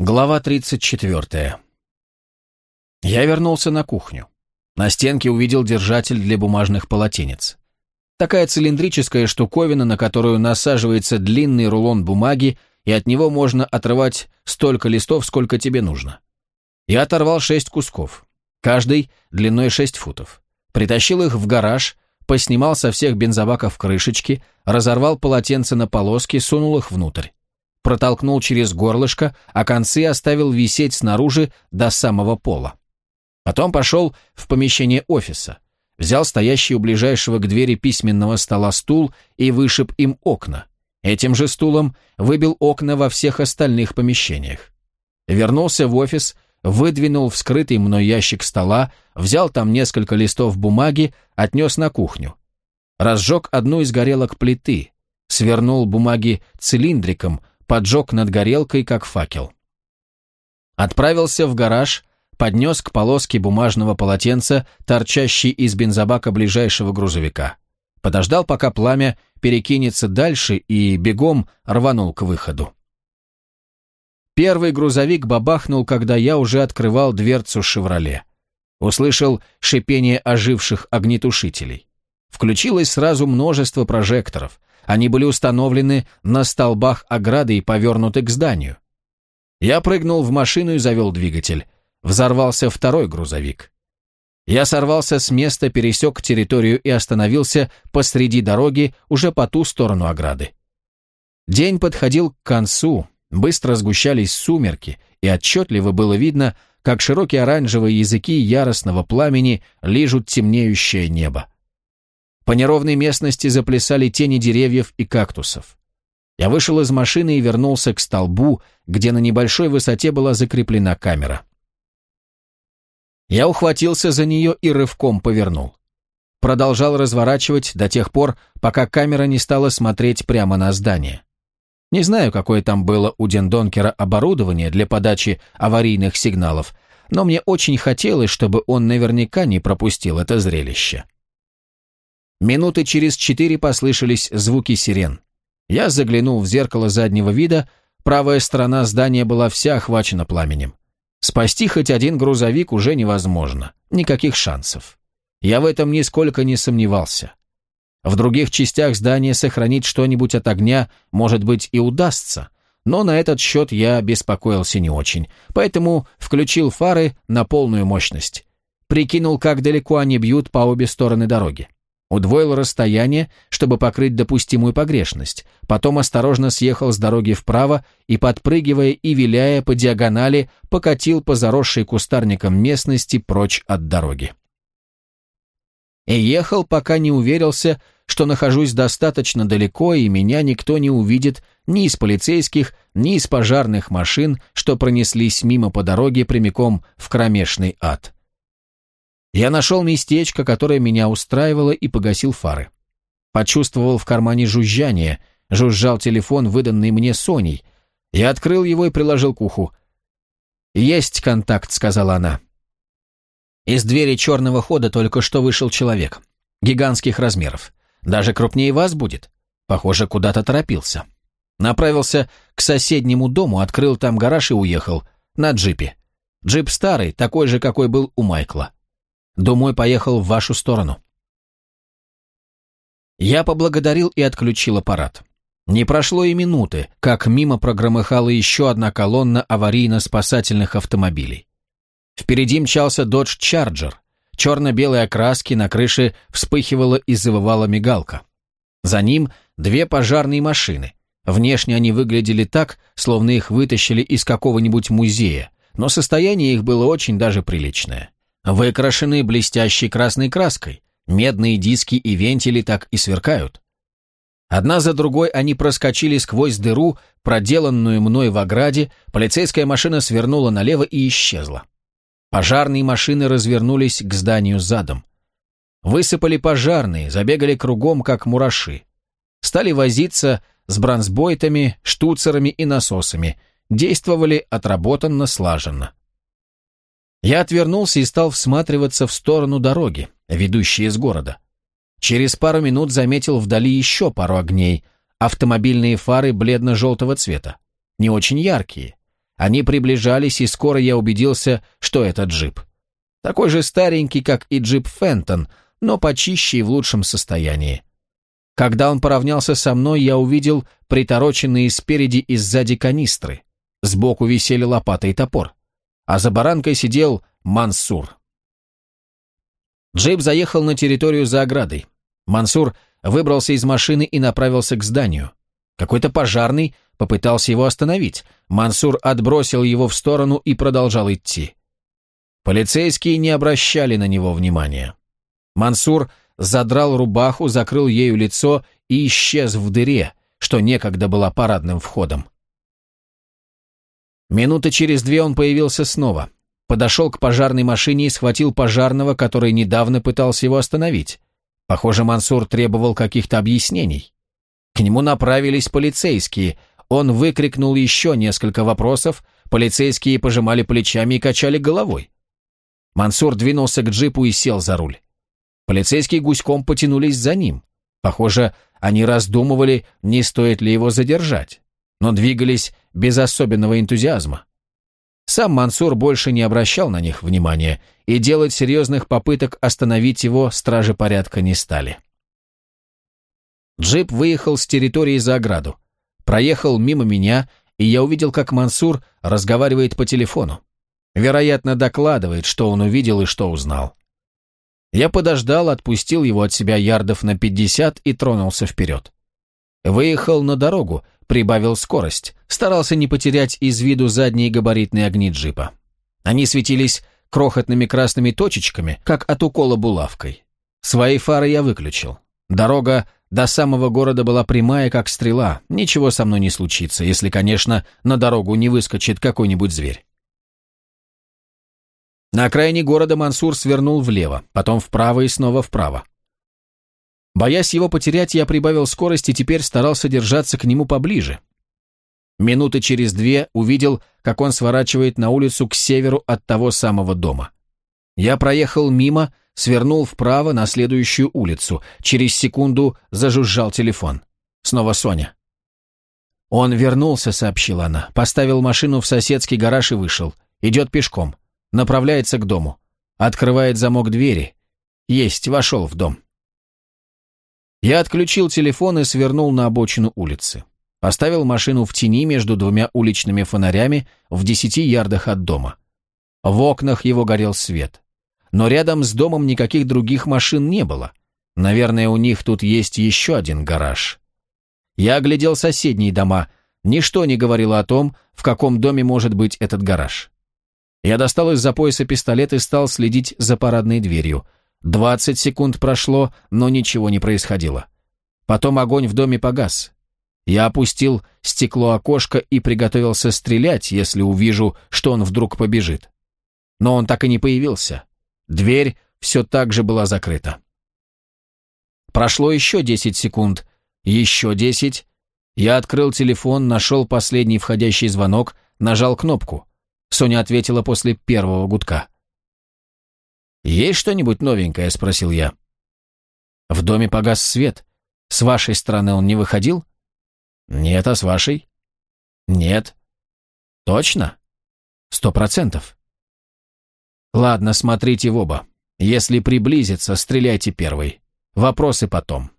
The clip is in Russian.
Глава 34. Я вернулся на кухню. На стенке увидел держатель для бумажных полотенец. Такая цилиндрическая штуковина, на которую насаживается длинный рулон бумаги, и от него можно отрывать столько листов, сколько тебе нужно. Я оторвал шесть кусков, каждый длиной шесть футов. Притащил их в гараж, поснимал со всех бензобаков крышечки, разорвал полотенце на полоски, сунул их внутрь протолкнул через горлышко, а концы оставил висеть снаружи до самого пола. Потом пошел в помещение офиса, взял стоящий у ближайшего к двери письменного стола стул и вышиб им окна. Этим же стулом выбил окна во всех остальных помещениях. Вернулся в офис, выдвинул вскрытый мной ящик стола, взял там несколько листов бумаги, отнес на кухню. Разжег одну из горелок плиты, свернул бумаги цилиндриком, поджег над горелкой, как факел. Отправился в гараж, поднес к полоске бумажного полотенца, торчащий из бензобака ближайшего грузовика. Подождал, пока пламя перекинется дальше, и бегом рванул к выходу. Первый грузовик бабахнул, когда я уже открывал дверцу «Шевроле». Услышал шипение оживших огнетушителей. Включилось сразу множество прожекторов. Они были установлены на столбах ограды и повернуты к зданию. Я прыгнул в машину и завел двигатель. Взорвался второй грузовик. Я сорвался с места, пересек территорию и остановился посреди дороги, уже по ту сторону ограды. День подходил к концу, быстро сгущались сумерки, и отчетливо было видно, как широкие оранжевые языки яростного пламени лижут темнеющее небо. По неровной местности заплясали тени деревьев и кактусов. Я вышел из машины и вернулся к столбу, где на небольшой высоте была закреплена камера. Я ухватился за нее и рывком повернул. Продолжал разворачивать до тех пор, пока камера не стала смотреть прямо на здание. Не знаю, какое там было у Дендонкера оборудование для подачи аварийных сигналов, но мне очень хотелось, чтобы он наверняка не пропустил это зрелище. Минуты через четыре послышались звуки сирен. Я заглянул в зеркало заднего вида, правая сторона здания была вся охвачена пламенем. Спасти хоть один грузовик уже невозможно, никаких шансов. Я в этом нисколько не сомневался. В других частях здания сохранить что-нибудь от огня, может быть, и удастся, но на этот счет я беспокоился не очень, поэтому включил фары на полную мощность. Прикинул, как далеко они бьют по обе стороны дороги. Удвоил расстояние, чтобы покрыть допустимую погрешность, потом осторожно съехал с дороги вправо и, подпрыгивая и виляя по диагонали, покатил по заросшей кустарником местности прочь от дороги. И ехал, пока не уверился, что нахожусь достаточно далеко, и меня никто не увидит ни из полицейских, ни из пожарных машин, что пронеслись мимо по дороге прямиком в кромешный ад. Я нашел местечко, которое меня устраивало, и погасил фары. Почувствовал в кармане жужжание, жужжал телефон, выданный мне Соней. Я открыл его и приложил к уху. «Есть контакт», — сказала она. Из двери черного хода только что вышел человек. Гигантских размеров. Даже крупнее вас будет. Похоже, куда-то торопился. Направился к соседнему дому, открыл там гараж и уехал. На джипе. Джип старый, такой же, какой был у Майкла. Думаю, поехал в вашу сторону». Я поблагодарил и отключил аппарат. Не прошло и минуты, как мимо прогромыхала еще одна колонна аварийно-спасательных автомобилей. Впереди мчался Dodge Charger. Черно-белой окраски на крыше вспыхивала и завывала мигалка. За ним две пожарные машины. Внешне они выглядели так, словно их вытащили из какого-нибудь музея, но состояние их было очень даже приличное выкрашены блестящей красной краской, медные диски и вентили так и сверкают. Одна за другой они проскочили сквозь дыру, проделанную мной в ограде, полицейская машина свернула налево и исчезла. Пожарные машины развернулись к зданию задом. Высыпали пожарные, забегали кругом, как мураши. Стали возиться с бронзбойтами, штуцерами и насосами, действовали отработанно, слаженно. Я отвернулся и стал всматриваться в сторону дороги, ведущей из города. Через пару минут заметил вдали еще пару огней, автомобильные фары бледно-желтого цвета. Не очень яркие. Они приближались, и скоро я убедился, что это джип. Такой же старенький, как и джип Фентон, но почище и в лучшем состоянии. Когда он поравнялся со мной, я увидел притороченные спереди и сзади канистры. Сбоку висели лопата и топор. А за баранкой сидел Мансур. Джип заехал на территорию за оградой. Мансур выбрался из машины и направился к зданию. Какой-то пожарный попытался его остановить. Мансур отбросил его в сторону и продолжал идти. Полицейские не обращали на него внимания. Мансур задрал рубаху, закрыл ею лицо и исчез в дыре, что некогда была парадным входом. Минуты через две он появился снова. Подошел к пожарной машине и схватил пожарного, который недавно пытался его остановить. Похоже, Мансур требовал каких-то объяснений. К нему направились полицейские. Он выкрикнул еще несколько вопросов, полицейские пожимали плечами и качали головой. Мансур двинулся к джипу и сел за руль. Полицейские гуськом потянулись за ним. Похоже, они раздумывали, не стоит ли его задержать, но двигались без особенного энтузиазма. Сам Мансур больше не обращал на них внимания, и делать серьезных попыток остановить его стражи порядка не стали. Джип выехал с территории за ограду, проехал мимо меня, и я увидел, как Мансур разговаривает по телефону. Вероятно, докладывает, что он увидел и что узнал. Я подождал, отпустил его от себя ярдов на 50 и тронулся вперед. Выехал на дорогу, прибавил скорость, старался не потерять из виду задние габаритные огни джипа. Они светились крохотными красными точечками, как от укола булавкой. Свои фары я выключил. Дорога до самого города была прямая, как стрела. Ничего со мной не случится, если, конечно, на дорогу не выскочит какой-нибудь зверь. На окраине города Мансур свернул влево, потом вправо и снова вправо. Боясь его потерять, я прибавил скорость и теперь старался держаться к нему поближе. Минуты через две увидел, как он сворачивает на улицу к северу от того самого дома. Я проехал мимо, свернул вправо на следующую улицу. Через секунду зажужжал телефон. Снова Соня. «Он вернулся», — сообщила она. Поставил машину в соседский гараж и вышел. Идет пешком. Направляется к дому. Открывает замок двери. Есть, вошел в дом. Я отключил телефон и свернул на обочину улицы. Поставил машину в тени между двумя уличными фонарями в десяти ярдах от дома. В окнах его горел свет. Но рядом с домом никаких других машин не было. Наверное, у них тут есть еще один гараж. Я оглядел соседние дома. Ничто не говорило о том, в каком доме может быть этот гараж. Я достал из-за пояса пистолет и стал следить за парадной дверью. Двадцать секунд прошло, но ничего не происходило. Потом огонь в доме погас. Я опустил стекло окошка и приготовился стрелять, если увижу, что он вдруг побежит. Но он так и не появился. Дверь все так же была закрыта. Прошло еще десять секунд, еще десять. Я открыл телефон, нашел последний входящий звонок, нажал кнопку. Соня ответила после первого гудка. «Есть что-нибудь новенькое?» – спросил я. «В доме погас свет. С вашей стороны он не выходил?» «Нет, а с вашей?» «Нет». «Точно?» «Сто процентов». «Ладно, смотрите в оба. Если приблизится, стреляйте первый. Вопросы потом».